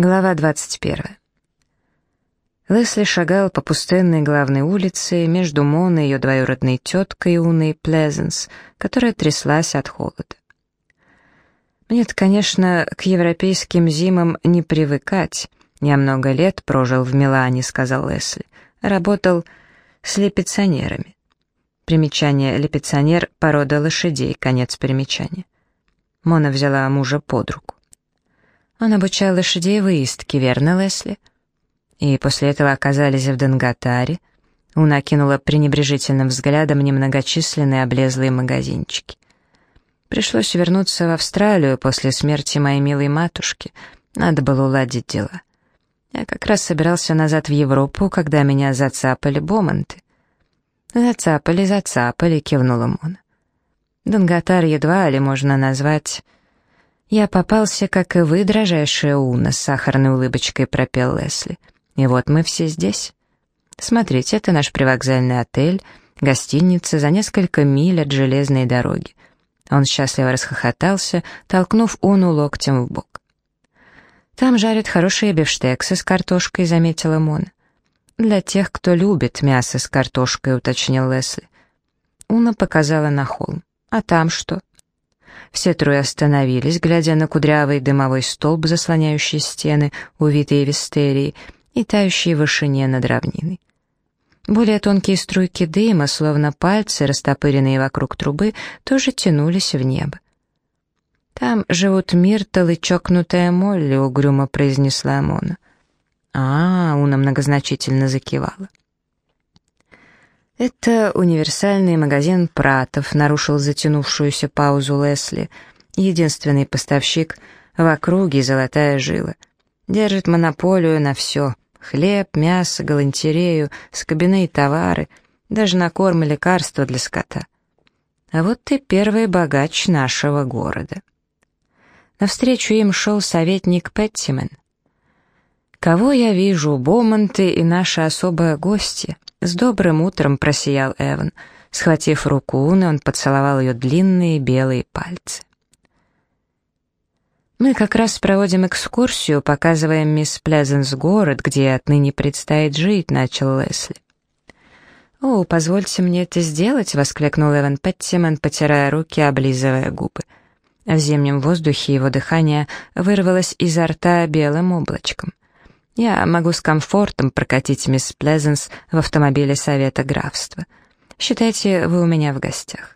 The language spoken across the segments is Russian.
Глава 21. Лесли шагал по пустынной главной улице между Мон и ее двоюродной теткой Уной Плезенс, которая тряслась от холода. Мне-то, конечно, к европейским зимам не привыкать. Я много лет прожил в Милане, сказал Лесли. Работал с лепиционерами. Примечание «лепиционер» — порода лошадей, конец примечания. Мона взяла мужа под руку. Он обучал лошадей выездке, верно, Лесли? И после этого оказались в Данготаре. Уна кинула пренебрежительным взглядом немногочисленные облезлые магазинчики. Пришлось вернуться в Австралию после смерти моей милой матушки. Надо было уладить дела. Я как раз собирался назад в Европу, когда меня зацапали бомонты. «Зацапали, зацапали», — кивнула Мона. Данготар едва ли можно назвать «Я попался, как и вы, дрожайшая Уна», — с сахарной улыбочкой пропел Лесли. «И вот мы все здесь. Смотрите, это наш привокзальный отель, гостиница за несколько миль от железной дороги». Он счастливо расхохотался, толкнув Уну локтем в бок. «Там жарят хорошие бифштексы с картошкой», — заметила Мона. «Для тех, кто любит мясо с картошкой», — уточнил Лесли. Уна показала на холм. «А там что?» Все трое остановились, глядя на кудрявый дымовой столб, заслоняющий стены, увитые вистерией, и тающие в вышине над равниной. Более тонкие струйки дыма, словно пальцы, растопыренные вокруг трубы, тоже тянулись в небо. «Там живут Миртл и чокнутая Молли», — угрюмо произнесла Мона. «А, -а — Уна многозначительно закивала. «Это универсальный магазин Пратов», — нарушил затянувшуюся паузу Лесли. «Единственный поставщик в округе «Золотая жила». Держит монополию на все. Хлеб, мясо, галантерею, скобяные товары, даже на корм и лекарства для скота. А вот ты первый богач нашего города». Навстречу им шел советник Петтимен. «Кого я вижу, Бомонты и наши особые гости?» «С добрым утром!» — просиял Эван. Схватив руку Уны, он поцеловал ее длинные белые пальцы. «Мы как раз проводим экскурсию, показываем мисс Плезенс город, где отныне предстоит жить», — начал Лесли. «О, позвольте мне это сделать», — воскликнул Эван Петтиман, потирая руки, облизывая губы. В зимнем воздухе его дыхание вырвалось изо рта белым облачком. Я могу с комфортом прокатить мисс Плезенс в автомобиле Совета Графства. Считайте, вы у меня в гостях».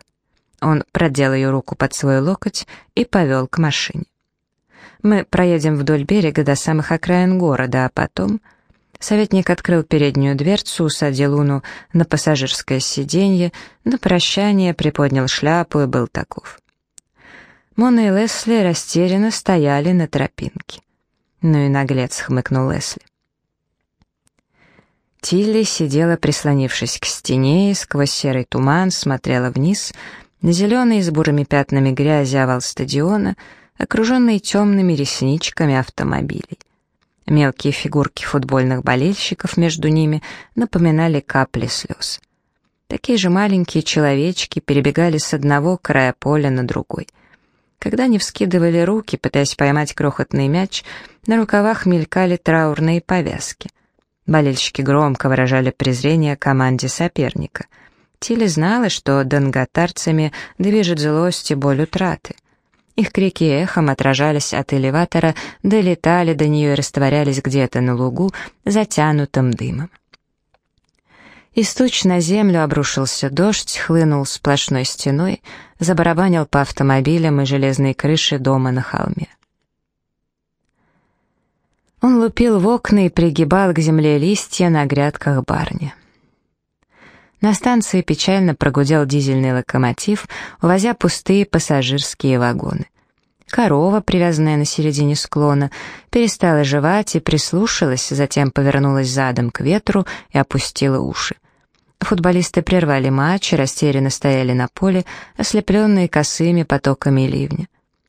Он продел ее руку под свой локоть и повел к машине. «Мы проедем вдоль берега до самых окраин города, а потом...» Советник открыл переднюю дверцу, усадил Луну на пассажирское сиденье, на прощание приподнял шляпу и был таков. Мона и Лесли растерянно стояли на тропинке. «Ну и наглец», — хмыкнул Лесли. Тилли сидела, прислонившись к стене, и сквозь серый туман смотрела вниз на зеленый с бурыми пятнами грязи овал стадиона, окруженный темными ресничками автомобилей. Мелкие фигурки футбольных болельщиков между ними напоминали капли слез. Такие же маленькие человечки перебегали с одного края поля на другой — когда они вскидывали руки, пытаясь поймать крохотный мяч, на рукавах мелькали траурные повязки. Болельщики громко выражали презрение команде соперника. Тилли знала, что донготарцами движет злость и боль утраты. Их крики эхом отражались от элеватора, долетали до нее и растворялись где-то на лугу, затянутым дымом. Из туч на землю обрушился дождь, хлынул сплошной стеной, забарабанил по автомобилям и железной крыше дома на холме. Он лупил в окна и пригибал к земле листья на грядках барни. На станции печально прогудел дизельный локомотив, увозя пустые пассажирские вагоны. Корова, привязанная на середине склона, перестала жевать и прислушалась, затем повернулась задом к ветру и опустила уши. Футболисты прервали матч и растерянно стояли на поле, ослепленные косыми потоками ливня.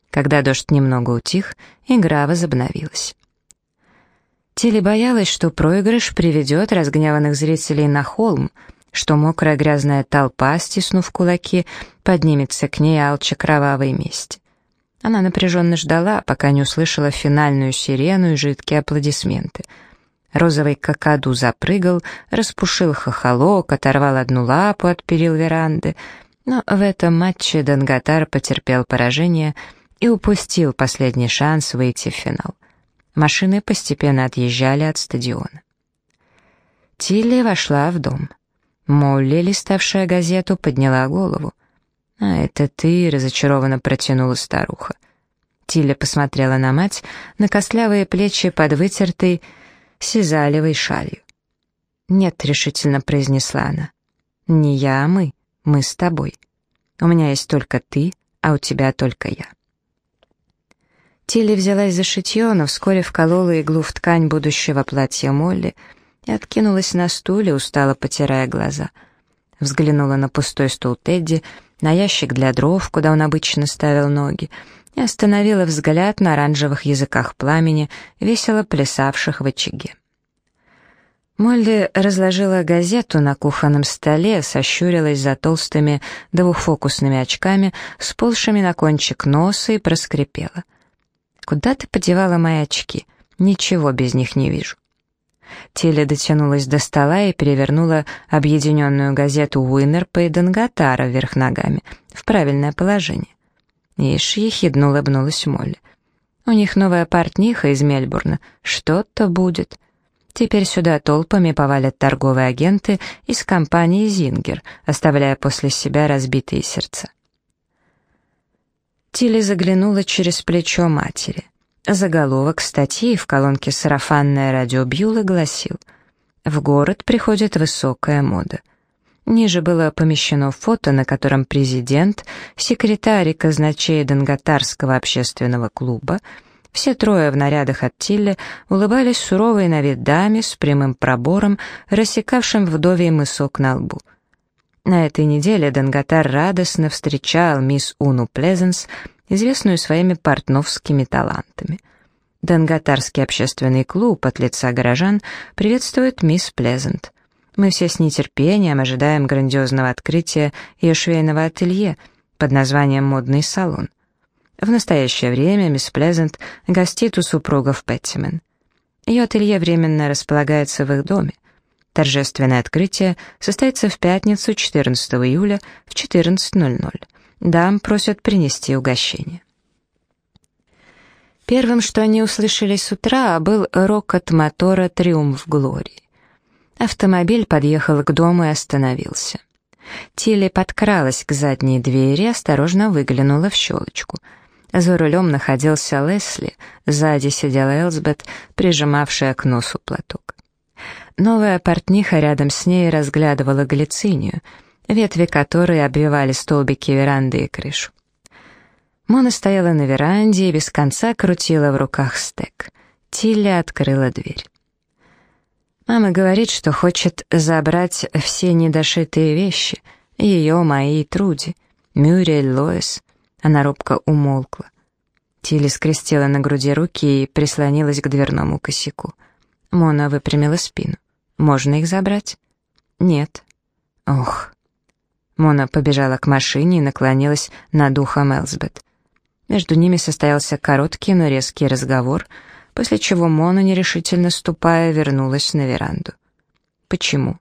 Когда дождь немного утих, игра возобновилась. Тилли боялась, что проигрыш приведет разгневанных зрителей на холм, что мокрая грязная толпа, стиснув кулаки, поднимется к ней алча кровавой мести. Она напряженно ждала, пока не услышала финальную сирену и жидкие аплодисменты. Розовый какаду запрыгал, распушил хохолок, оторвал одну лапу от перил веранды, но в этом матче Данготар потерпел поражение и упустил последний шанс выйти в финал. Машины постепенно отъезжали от стадиона. Тилли вошла в дом. Молли, листавшая газету, подняла голову. «А это ты», — разочарованно протянула старуха. Тиля посмотрела на мать, на костлявые плечи под вытертой сизалевой шалью. «Нет», — решительно произнесла она. «Не я, а мы. Мы с тобой. У меня есть только ты, а у тебя только я». Тилли взялась за шитье, но вскоре вколола иглу в ткань будущего платья Молли и откинулась на стуле, устало потирая глаза. Взглянула на пустой стул Тедди, на ящик для дров, куда он обычно ставил ноги, и остановила взгляд на оранжевых языках пламени, весело плясавших в очаге. Молли разложила газету на кухонном столе, сощурилась за толстыми двухфокусными очками, сползшими на кончик носа и проскрипела. «Куда ты подевала мои очки? Ничего без них не вижу». Теле дотянулась до стола и перевернула объединенную газету Уиннер и Данготара вверх ногами, в правильное положение. Ишь, ехидно улыбнулась Молли. «У них новая портниха из Мельбурна. Что-то будет». Теперь сюда толпами повалят торговые агенты из компании «Зингер», оставляя после себя разбитые сердца. Тилли заглянула через плечо матери. Заголовок статьи в колонке «Сарафанное радио Бьюла» гласил «В город приходит высокая мода». Ниже было помещено фото, на котором президент, секретарь и казначей Донготарского общественного клуба, все трое в нарядах от Тилля улыбались суровой на вид даме с прямым пробором, рассекавшим вдовий мысок на лбу. На этой неделе Донготар радостно встречал мисс Уну Плезенс, известную своими портновскими талантами. Донготарский общественный клуб от лица горожан приветствует мисс Плезент. Мы все с нетерпением ожидаем грандиозного открытия ее швейного ателье под названием «Модный салон». В настоящее время мисс Плезент гостит у супругов Петтимен. Ее ателье временно располагается в их доме. Торжественное открытие состоится в пятницу 14 июля в 14.00. Дам просят принести угощение. Первым, что они услышали с утра, был рокот мотора «Триумф Глории». Автомобиль подъехал к дому и остановился. Тилли подкралась к задней двери и осторожно выглянула в щелочку. За рулем находился Лесли, сзади сидела Элсбет, прижимавшая к носу платок. Новая портниха рядом с ней разглядывала глицинию — ветви которой обвивали столбики веранды и крышу. Мона стояла на веранде и без конца крутила в руках стек. Тилли открыла дверь. Мама говорит, что хочет забрать все недошитые вещи. Ее, мои и Труди. Мюрриэль, Лоис. Она робко умолкла. Тилли скрестила на груди руки и прислонилась к дверному косяку. Мона выпрямила спину. «Можно их забрать?» «Нет». «Ох». Мона побежала к машине и наклонилась над ухом Элсбет. Между ними состоялся короткий, но резкий разговор, после чего Мона, нерешительно ступая, вернулась на веранду. «Почему?»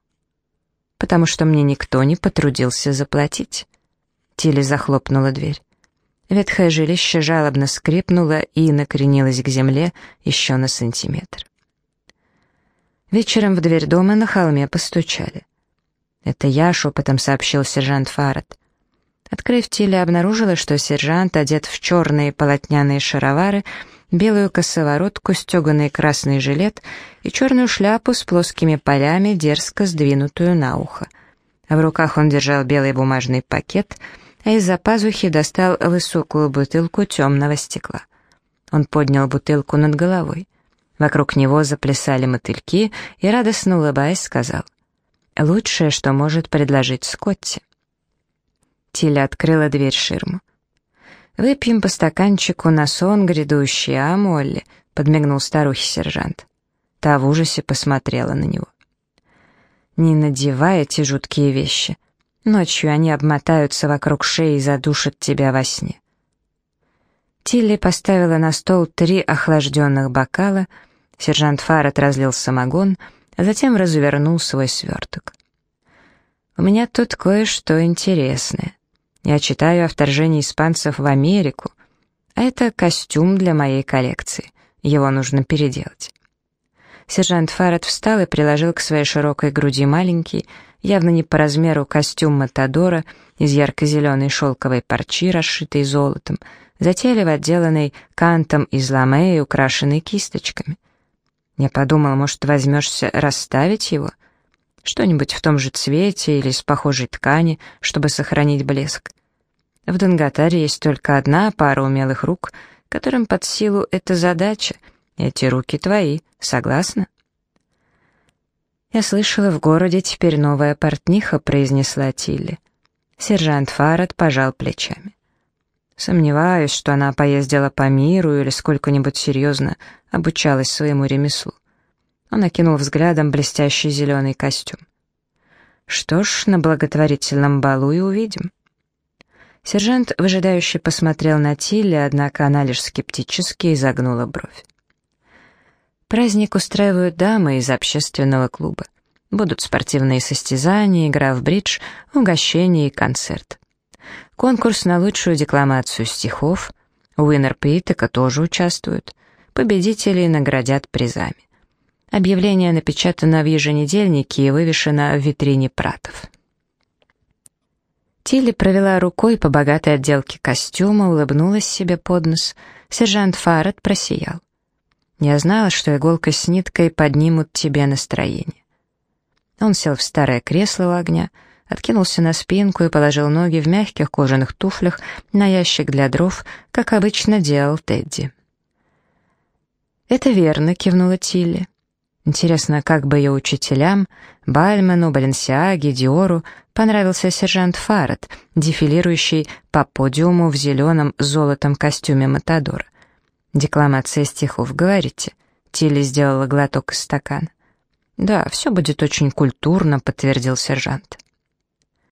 «Потому что мне никто не потрудился заплатить». Тилли захлопнула дверь. Ветхое жилище жалобно скрипнуло и накренилось к земле еще на сантиметр. Вечером в дверь дома на холме постучали. «Это я», — шепотом сообщил сержант Фарад. Открыв теле, обнаружила, что сержант одет в черные полотняные шаровары, белую косоворотку, стеганый красный жилет и черную шляпу с плоскими полями, дерзко сдвинутую на ухо. В руках он держал белый бумажный пакет, а из-за пазухи достал высокую бутылку темного стекла. Он поднял бутылку над головой. Вокруг него заплясали мотыльки и, радостно улыбаясь, сказал — Лучшее, что может предложить Скотти. Тиля открыла дверь ширму. «Выпьем по стаканчику на сон грядущий, а, Молли?» — подмигнул старухе сержант. Та в ужасе посмотрела на него. «Не надевай эти жуткие вещи. Ночью они обмотаются вокруг шеи и задушат тебя во сне». Тилли поставила на стол три охлажденных бокала, сержант Фаррет разлил самогон, а затем развернул свой сверток. «У меня тут кое-что интересное. Я читаю о вторжении испанцев в Америку, а это костюм для моей коллекции. Его нужно переделать». Сержант Фаррет встал и приложил к своей широкой груди маленький, явно не по размеру костюм Матадора из ярко-зеленой шелковой парчи, расшитой золотом, затейливо отделанный кантом из ламе и украшенный кисточками. Я подумал, может, возьмешься расставить его? Что-нибудь в том же цвете или из похожей ткани, чтобы сохранить блеск. В Донготаре есть только одна пара умелых рук, которым под силу эта задача. Эти руки твои, согласна? «Я слышала, в городе теперь новая портниха», — произнесла Тилли. Сержант Фарад пожал плечами. Сомневаюсь, что она поездила по миру или сколько-нибудь серьезно обучалась своему ремеслу. Он окинул взглядом блестящий зеленый костюм. Что ж, на благотворительном балу и увидим. Сержант выжидающе посмотрел на Тилли, однако она лишь скептически изогнула бровь. Праздник устраивают дамы из общественного клуба. Будут спортивные состязания, игра в бридж, угощения и концерт. Конкурс на лучшую декламацию стихов. Уиннер Питека тоже участвуют. Победителей наградят призами. Объявление напечатано в еженедельнике и вывешено в витрине Пратов. Тилли провела рукой по богатой отделке костюма, улыбнулась себе под нос. Сержант Фаррет просиял. «Я знала, что иголка с ниткой поднимут тебе настроение». Он сел в старое кресло у огня, откинулся на спинку и положил ноги в мягких кожаных туфлях на ящик для дров, как обычно делал Тедди. «Это верно», — кивнула Тилли. Интересно, как бы ее учителям, Бальману, Баленсиаге, Диору, понравился сержант Фаррет, дефилирующий по подиуму в зеленом золотом костюме Матадора. «Декламация стихов, говорите?» Тилли сделала глоток из стакана. «Да, все будет очень культурно», — подтвердил сержант.